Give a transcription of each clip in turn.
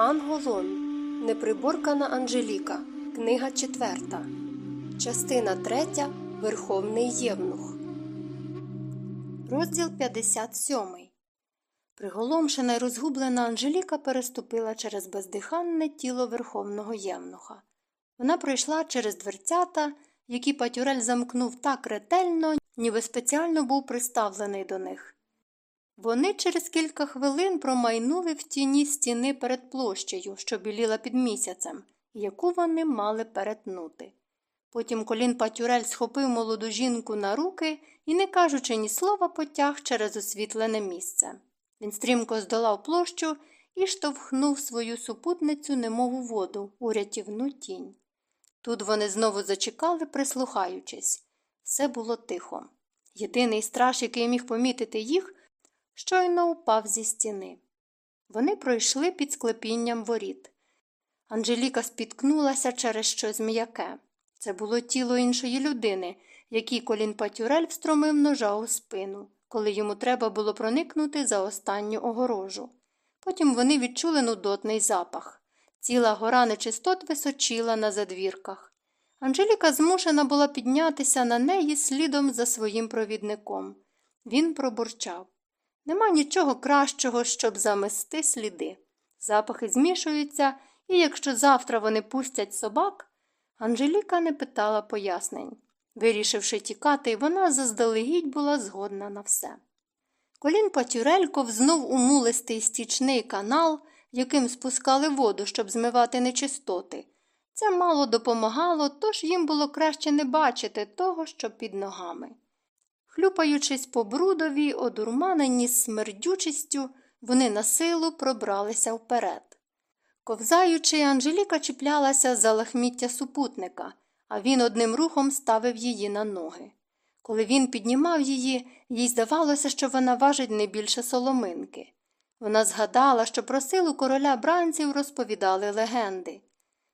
Анголон. Неприборкана Анжеліка. Книга четверта. Частина третя. Верховний Євнух. Розділ 57. Приголомшена й розгублена Анжеліка переступила через бездиханне тіло Верховного Євнуха. Вона пройшла через дверцята, які Патюрель замкнув так ретельно, ніби спеціально був приставлений до них. Вони через кілька хвилин промайнули в тіні стіни перед площею, що біліла під місяцем, яку вони мали перетнути. Потім колін Патюрель схопив молоду жінку на руки і, не кажучи ні слова, потяг через освітлене місце. Він стрімко здолав площу і штовхнув свою супутницю, немов у воду, у рятівну тінь. Тут вони знову зачекали, прислухаючись. Все було тихо. Єдиний страж, який міг помітити їх, щойно упав зі стіни. Вони пройшли під склепінням воріт. Анжеліка спіткнулася через щось м'яке. Це було тіло іншої людини, якій колін Патюрель встромив ножа у спину, коли йому треба було проникнути за останню огорожу. Потім вони відчули нудотний запах. Ціла гора нечистот височила на задвірках. Анжеліка змушена була піднятися на неї слідом за своїм провідником. Він пробурчав. Нема нічого кращого, щоб замести сліди. Запахи змішуються, і якщо завтра вони пустять собак. Анжеліка не питала пояснень. Вирішивши тікати, вона заздалегідь була згодна на все. Колін Патюрель ковзнув у мулистий стічний канал, яким спускали воду, щоб змивати нечистоти. Це мало допомагало, тож їм було краще не бачити того, що під ногами. Хлюпаючись по брудові, одурманені смердючістю, вони на силу пробралися вперед. Ковзаючи, Анжеліка чіплялася за лахміття супутника, а він одним рухом ставив її на ноги. Коли він піднімав її, їй здавалося, що вона важить не більше соломинки. Вона згадала, що про силу короля бранців розповідали легенди.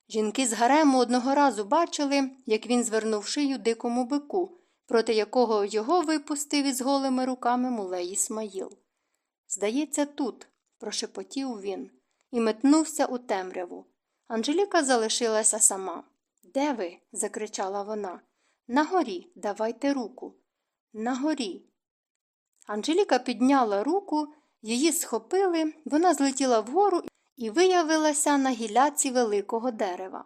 Жінки з гарему одного разу бачили, як він звернув шию дикому бику, проти якого його випустив із голими руками мулей Ісмаїл. Здається, тут, прошепотів він, і метнувся у темряву. Анжеліка залишилася сама. Де ви? закричала вона. На горі, давайте руку. На горі. Анжеліка підняла руку, її схопили, вона злетіла вгору і виявилася на гіляці великого дерева.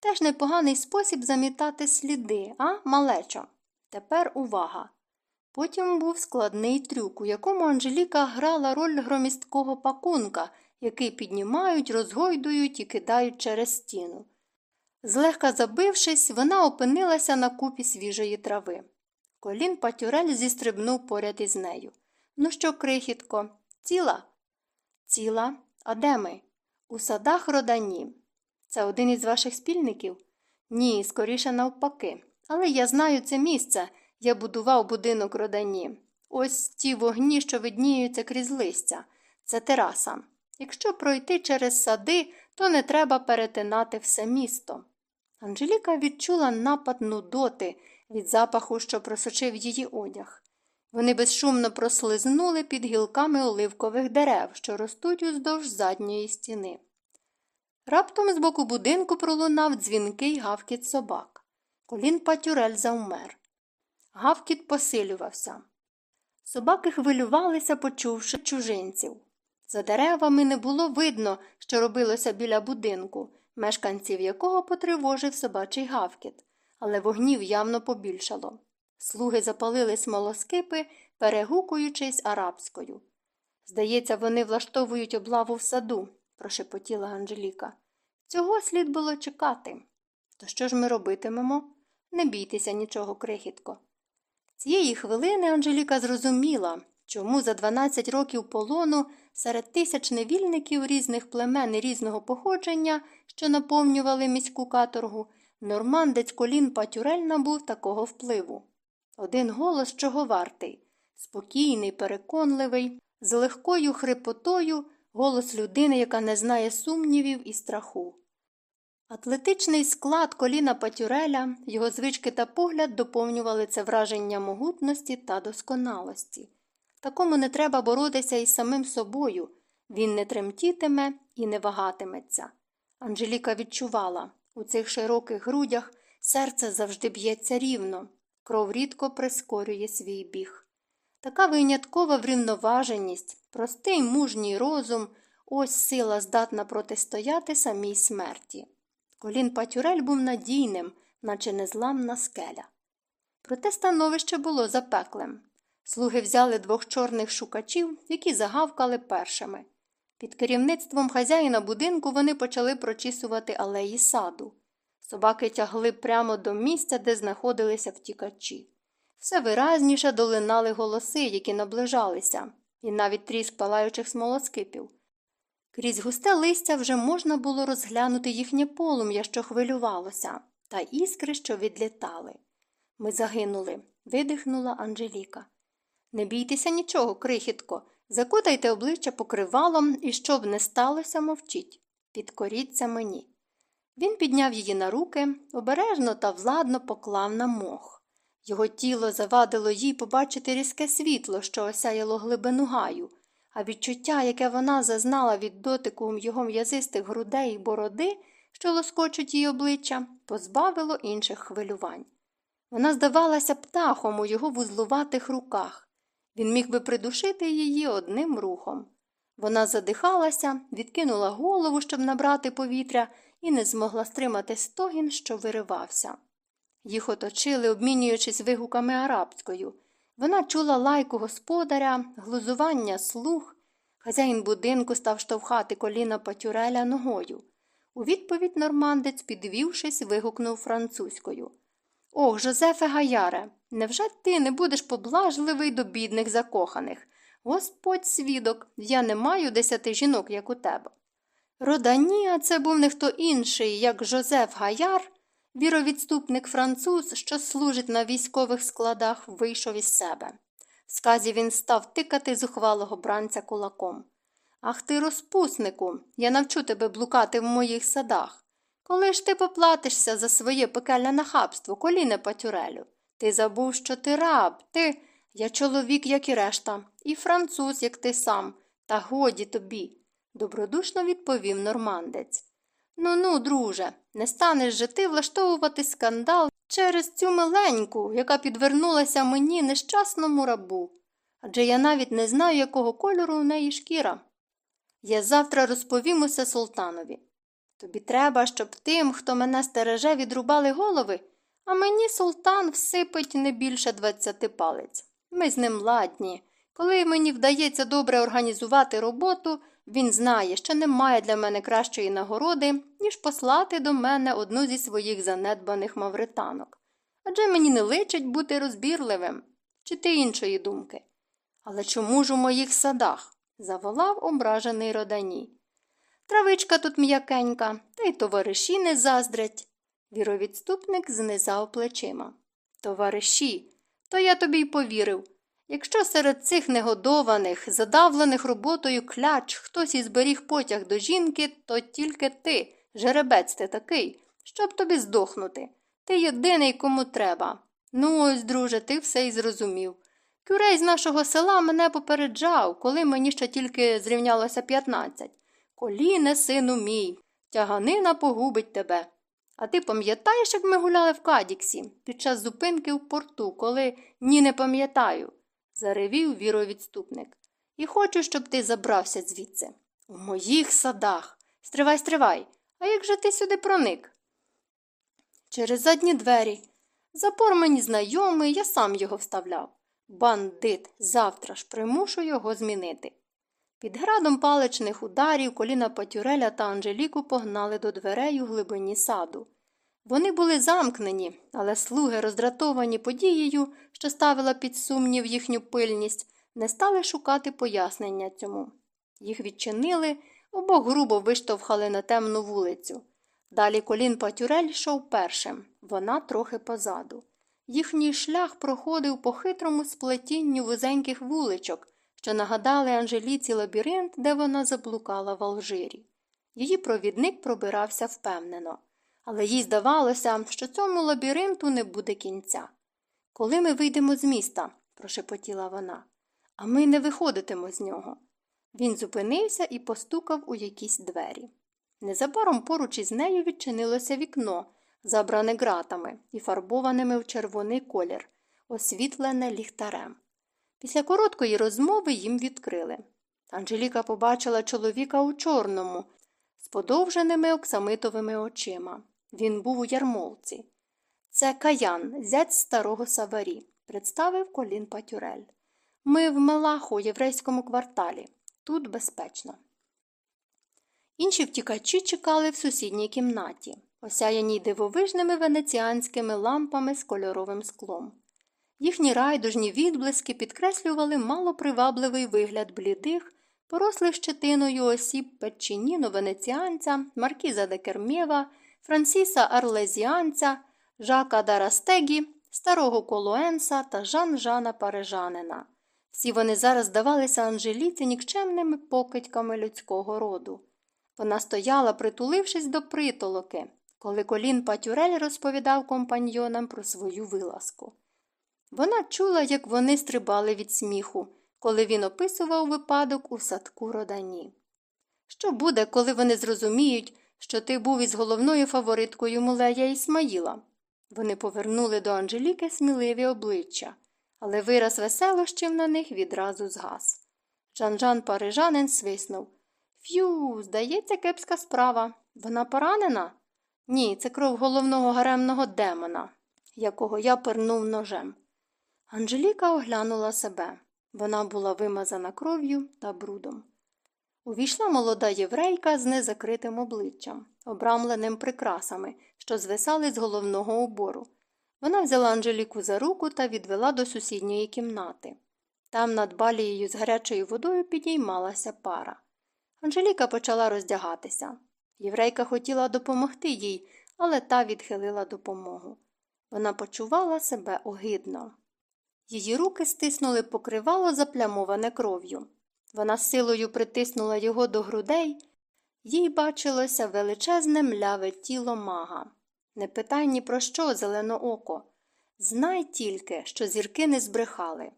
Теж непоганий спосіб замітати сліди, а, малечо? Тепер увага. Потім був складний трюк, у якому Анжеліка грала роль громісткого пакунка, який піднімають, розгойдують і кидають через стіну. Злегка забившись, вона опинилася на купі свіжої трави. Колін Патюрель зістрибнув поряд із нею. Ну що, крихітко, ціла? Ціла. А де ми? У садах родані. Це один із ваших спільників? Ні, скоріше навпаки. Але я знаю це місце. Я будував будинок родані. Ось ті вогні, що видніються крізь листя. Це тераса. Якщо пройти через сади, то не треба перетинати все місто. Анжеліка відчула напад нудоти від запаху, що просочив її одяг. Вони безшумно прослизнули під гілками оливкових дерев, що ростуть уздовж задньої стіни. Раптом з боку будинку пролунав дзвінкий гавкіт собак. Колін Патюрель завмер. Гавкіт посилювався. Собаки хвилювалися, почувши чужинців. За деревами не було видно, що робилося біля будинку, мешканців якого потривожив собачий гавкіт, але вогнів явно побільшало. Слуги запалили смолоскипи, перегукуючись арабською. Здається, вони влаштовують облаву в саду, прошепотіла Анжеліка. Цього слід було чекати. То що ж ми робитимемо? Не бійтеся нічого, крихітко. Цієї хвилини Анжеліка зрозуміла, чому за 12 років полону серед тисяч невільників різних племен і різного походження, що наповнювали міську каторгу, нормандець колін Патюрель набув такого впливу. Один голос чого вартий спокійний, переконливий, з легкою хрипотою голос людини, яка не знає сумнівів і страху. Атлетичний склад коліна Патюреля, його звички та погляд доповнювали це враження могутності та досконалості. Такому не треба боротися із самим собою, він не тремтітиме і не вагатиметься. Анжеліка відчувала у цих широких грудях серце завжди б'ється рівно, кров рідко прискорює свій біг. Така виняткова врівноваженість, простий мужній розум, ось сила здатна протистояти самій смерті. Колін Патюрель був надійним, наче незламна скеля. Проте становище було запеклим. Слуги взяли двох чорних шукачів, які загавкали першими. Під керівництвом хазяїна будинку вони почали прочісувати алеї саду. Собаки тягли прямо до місця, де знаходилися втікачі. Все виразніше долинали голоси, які наближалися, і навіть тріск палаючих смолоскипів. Крізь густе листя вже можна було розглянути їхнє полум'я, що хвилювалося, та іскри, що відлітали. Ми загинули, видихнула Анжеліка. Не бійтеся нічого, крихітко, закутайте обличчя покривалом і щоб не сталося, мовчіть. Підкоріться мені. Він підняв її на руки, обережно та владно поклав на мох. Його тіло завадило їй побачити різке світло, що осяяло глибину гаю, а відчуття, яке вона зазнала від дотику його м'язистих грудей і бороди, що лоскочуть її обличчя, позбавило інших хвилювань. Вона здавалася птахом у його вузлуватих руках. Він міг би придушити її одним рухом. Вона задихалася, відкинула голову, щоб набрати повітря, і не змогла стримати стогін, що виривався. Їх оточили, обмінюючись вигуками арабською. Вона чула лайку господаря, глузування слуг. Хазяїн будинку став штовхати коліна Патюреля ногою. У відповідь нормандець, підвівшись, вигукнув французькою. Ох, Жозефе Гаяре, невже ти не будеш поблажливий до бідних закоханих? Господь свідок, я не маю десяти жінок, як у тебе. Роданія це був не хто інший, як Жозеф Гаяр, віровідступник француз, що служить на військових складах, вийшов із себе. В сказі він став тикати зухвалого бранця кулаком. Ах ти, розпуснику, я навчу тебе блукати в моїх садах. Коли ж ти поплатишся за своє пекельне нахабство, коліне патюрелю? Ти забув, що ти раб, ти. Я чоловік, як і решта, і француз, як ти сам, та годі тобі, добродушно відповів нормандець. Ну ну, друже, не станеш же ти влаштовувати скандал через цю миленьку, яка підвернулася мені нещасному рабу. Адже я навіть не знаю, якого кольору у неї шкіра. Я завтра розповім усе султанові. Тобі треба, щоб тим, хто мене стереже, відрубали голови, а мені султан всипить не більше двадцяти палець. Ми з ним ладні. Коли мені вдається добре організувати роботу, він знає, що немає для мене кращої нагороди, ніж послати до мене одну зі своїх занедбаних мавританок. Адже мені не личить бути розбірливим, чи ти іншої думки. Але чому ж у моїх садах? заволав ображений родані. Травичка тут м'якенька, та й товариші не заздрять. Віровідступник знизав плечима. Товариші, то я тобі й повірив. Якщо серед цих негодованих, задавлених роботою кляч хтось і зберіг потяг до жінки, то тільки ти, жеребець ти такий, щоб тобі здохнути. Ти єдиний кому треба. Ну ось, друже, ти все й зрозумів. Кюрей з нашого села мене попереджав, коли мені ще тільки зрівнялося п'ятнадцять. Коліне, сину мій, тяганина погубить тебе. А ти пам'ятаєш, як ми гуляли в Кадіксі під час зупинки в порту, коли ні не пам'ятаю, заревів віровідступник. І хочу, щоб ти забрався звідси. У моїх садах. Стривай, стривай. А як же ти сюди проник? Через задні двері. Запор мені знайомий, я сам його вставляв. Бандит, завтра ж примушу його змінити. Під градом паличних ударів коліна Патюреля та Анжеліку погнали до дверей у глибині саду. Вони були замкнені, але слуги, роздратовані подією, що ставила під сумнів їхню пильність, не стали шукати пояснення цьому. Їх відчинили, обох грубо виштовхали на темну вулицю. Далі колін Патюрель йшов першим, вона трохи позаду. Їхній шлях проходив по хитрому сплетінню вузеньких вуличок, що нагадали Анжеліці лабіринт, де вона заблукала в Алжирі. Її провідник пробирався впевнено, але їй здавалося, що цьому лабіринту не буде кінця. Коли ми вийдемо з міста, прошепотіла вона, а ми не виходитимо з нього. Він зупинився і постукав у якісь двері. Незабаром поруч із нею відчинилося вікно, забране ґратами і фарбованими в червоний колір, освітлене ліхтарем. Після короткої розмови їм відкрили. Анжеліка побачила чоловіка у чорному, з подовженими оксамитовими очима. Він був у ярмолці. Це каян, зять старого Саварі, представив колін Патюрель. Ми в Мелаху, єврейському кварталі. Тут безпечно. Інші втікачі чекали в сусідній кімнаті, осяяній дивовижними венеціанськими лампами з кольоровим склом. Їхні райдужні відблиски підкреслювали малопривабливий вигляд блідих, порослих щетиною осіб Печчиніно венеціанця, Маркіза де Кермєва, Франсіса Арлезіанця, Жака Дарастегі, старого Колуенса та Жан Жана Парижанина. Всі вони зараз здавалися Анжеліці нікчемними покидьками людського роду. Вона стояла, притулившись до притолоки, коли колін Патюрель розповідав компаньйонам про свою вилазку. Вона чула, як вони стрибали від сміху, коли він описував випадок у садку родані. Що буде, коли вони зрозуміють, що ти був із головною фавориткою Мулея Ісмаїла? Вони повернули до Анжеліки сміливі обличчя, але вираз веселощів на них відразу згас. Жан-Жан Парижанин свиснув. Ф'ю, здається, кепська справа. Вона поранена? Ні, це кров головного гаремного демона, якого я пернув ножем. Анжеліка оглянула себе. Вона була вимазана кров'ю та брудом. Увійшла молода єврейка з незакритим обличчям, обрамленим прикрасами, що звисали з головного убору. Вона взяла Анжеліку за руку та відвела до сусідньої кімнати. Там над балією з гарячою водою підіймалася пара. Анжеліка почала роздягатися. Єврейка хотіла допомогти їй, але та відхилила допомогу. Вона почувала себе огидно. Її руки стиснули покривало заплямоване кров'ю. Вона силою притиснула його до грудей, їй бачилося величезне мляве тіло мага. Не питай ні про що, зелено око. Знай тільки, що зірки не збрехали.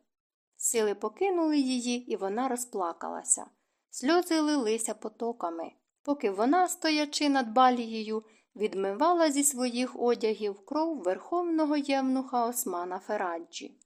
Сили покинули її, і вона розплакалася. Сльози лилися потоками, поки вона, стоячи над балією, відмивала зі своїх одягів кров верховного євнуха Османа Фераджі.